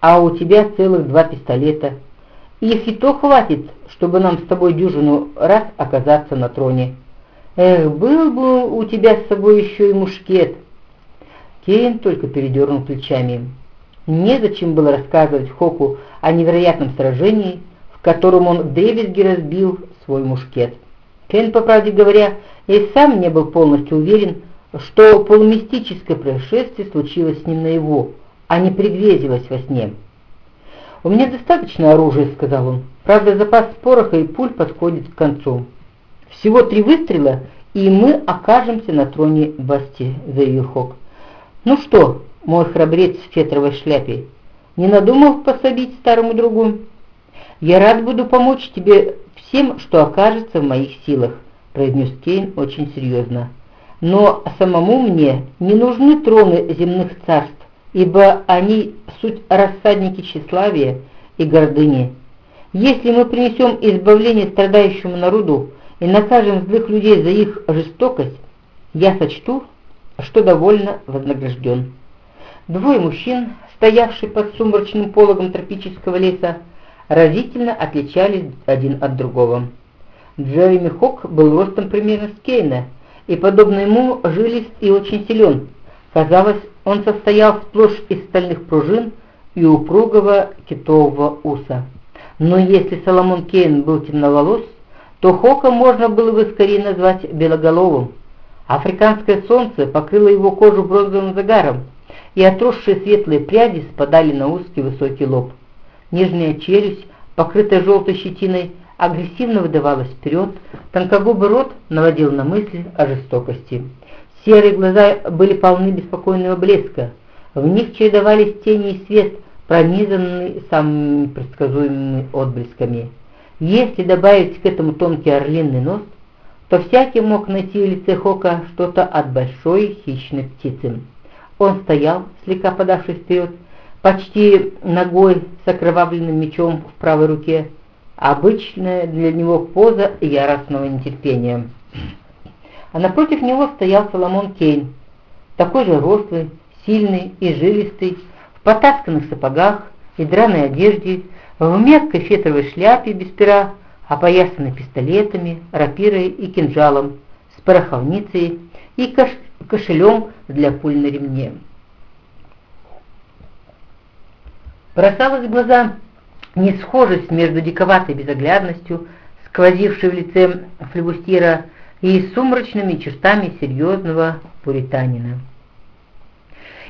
а у тебя целых два пистолета. Их и то хватит, чтобы нам с тобой дюжину раз оказаться на троне. Эх, был бы у тебя с собой еще и мушкет. Кейн только передернул плечами. Незачем было рассказывать Хоку о невероятном сражении, в котором он вдребезги разбил свой мушкет. Кейн, по правде говоря, и сам не был полностью уверен, что полумистическое происшествие случилось с ним наяву, а не пригрезилось во сне. «У меня достаточно оружия», — сказал он. «Правда, запас пороха и пуль подходит к концу». «Всего три выстрела, и мы окажемся на троне Басти», — заявил Хок. «Ну что, мой храбрец в фетровой шляпе, не надумал пособить старому другу? Я рад буду помочь тебе всем, что окажется в моих силах», — произнес Кейн очень серьезно. «Но самому мне не нужны троны земных царств, ибо они суть рассадники тщеславия и гордыни. Если мы принесем избавление страдающему народу и накажем злых людей за их жестокость, я сочту, что довольно вознагражден. Двое мужчин, стоявшие под сумрачным пологом тропического леса, разительно отличались один от другого. Джереми Хок был ростом примерно с Кейна, и, подобно ему, жилист и очень силен. Казалось, он состоял сплошь из стальных пружин и упругого китового уса. Но если Соломон Кейн был темноволос, то Хока можно было бы скорее назвать белоголовым. Африканское солнце покрыло его кожу бронзовым загаром, и отросшие светлые пряди спадали на узкий высокий лоб. Нижняя челюсть, покрытая желтой щетиной, агрессивно выдавалась вперед, тонкогубый рот наводил на мысли о жестокости. Серые глаза были полны беспокойного блеска, в них чередовались тени и свет, пронизанный самыми предсказуемыми отблесками. Если добавить к этому тонкий орлиный нос, то всякий мог найти в лице Хока что-то от большой хищной птицы. Он стоял, слегка подавшись вперед, почти ногой с окровавленным мечом в правой руке, обычная для него поза яростного нетерпения а напротив него стоял Соломон Кейн, такой же рослый, сильный и жилистый, в потасканных сапогах и драной одежде, в мягкой фетровой шляпе без пера, опоясанный пистолетами, рапирой и кинжалом, с пороховницей и кош кошелем для пуль на ремне. Бросалась в глаза несхожесть между диковатой безоглядностью, сквозившей в лице флебустьера и сумрачными чертами серьезного пуританина.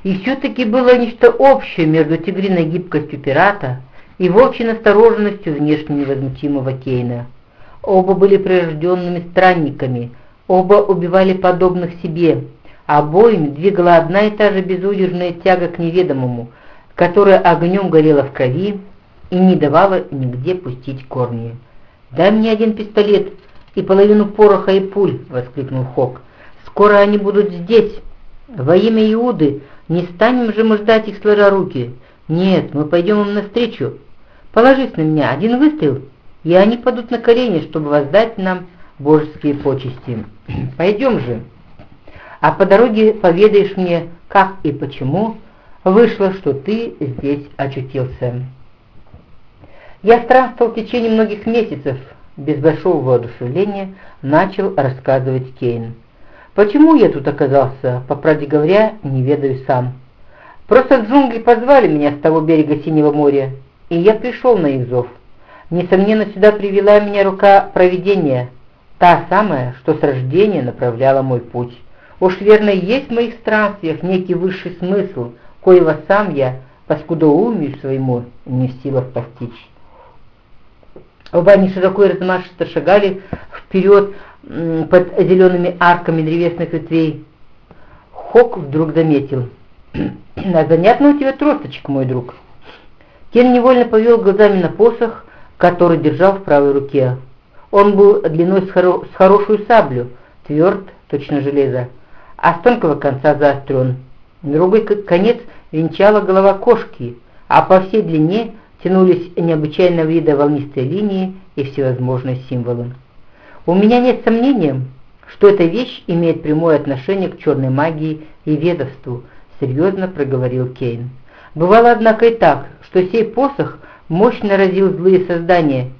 И все-таки было нечто общее между тигриной гибкостью пирата и волчьей настороженностью внешне невозмутимого Кейна. Оба были прирожденными странниками, оба убивали подобных себе, обоим двигала одна и та же безудержная тяга к неведомому, которая огнем горела в крови и не давала нигде пустить корни. «Дай мне один пистолет», и половину пороха и пуль!» — воскликнул Хок. «Скоро они будут здесь! Во имя Иуды! Не станем же мы ждать их, сложа руки! Нет, мы пойдем им навстречу! Положись на меня, один выстрел, и они падут на колени, чтобы воздать нам божеские почести. Пойдем же! А по дороге поведаешь мне, как и почему вышло, что ты здесь очутился». Я странствовал в течение многих месяцев, без большого воодушевления начал рассказывать Кейн. «Почему я тут оказался, по правде говоря, не ведаю сам. Просто джунгли позвали меня с того берега Синего моря, и я пришел на их зов. Несомненно, сюда привела меня рука провидения, та самая, что с рождения направляла мой путь. Уж верно, есть в моих странствиях некий высший смысл, коего сам я, по скудоумию своему, не в силах постичь. Оба они широко и размашисто шагали вперед под зелеными арками древесных ветвей. Хок вдруг заметил. «А занятно у тебя тросточка, мой друг». Кен невольно повел глазами на посох, который держал в правой руке. Он был длиной с, хоро с хорошую саблю, тверд, точно железо, а с тонкого конца заострен. Другой конец венчала голова кошки, а по всей длине тянулись необычайного вида волнистые линии и всевозможные символы. У меня нет сомнения, что эта вещь имеет прямое отношение к черной магии и ведовству, серьезно проговорил Кейн. Бывало, однако, и так, что сей посох мощно разил злые создания,